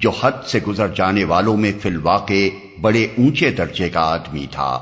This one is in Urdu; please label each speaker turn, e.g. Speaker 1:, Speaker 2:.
Speaker 1: جو حد سے گزر جانے والوں میں فی الواقع بڑے اونچے درجے کا آدمی تھا۔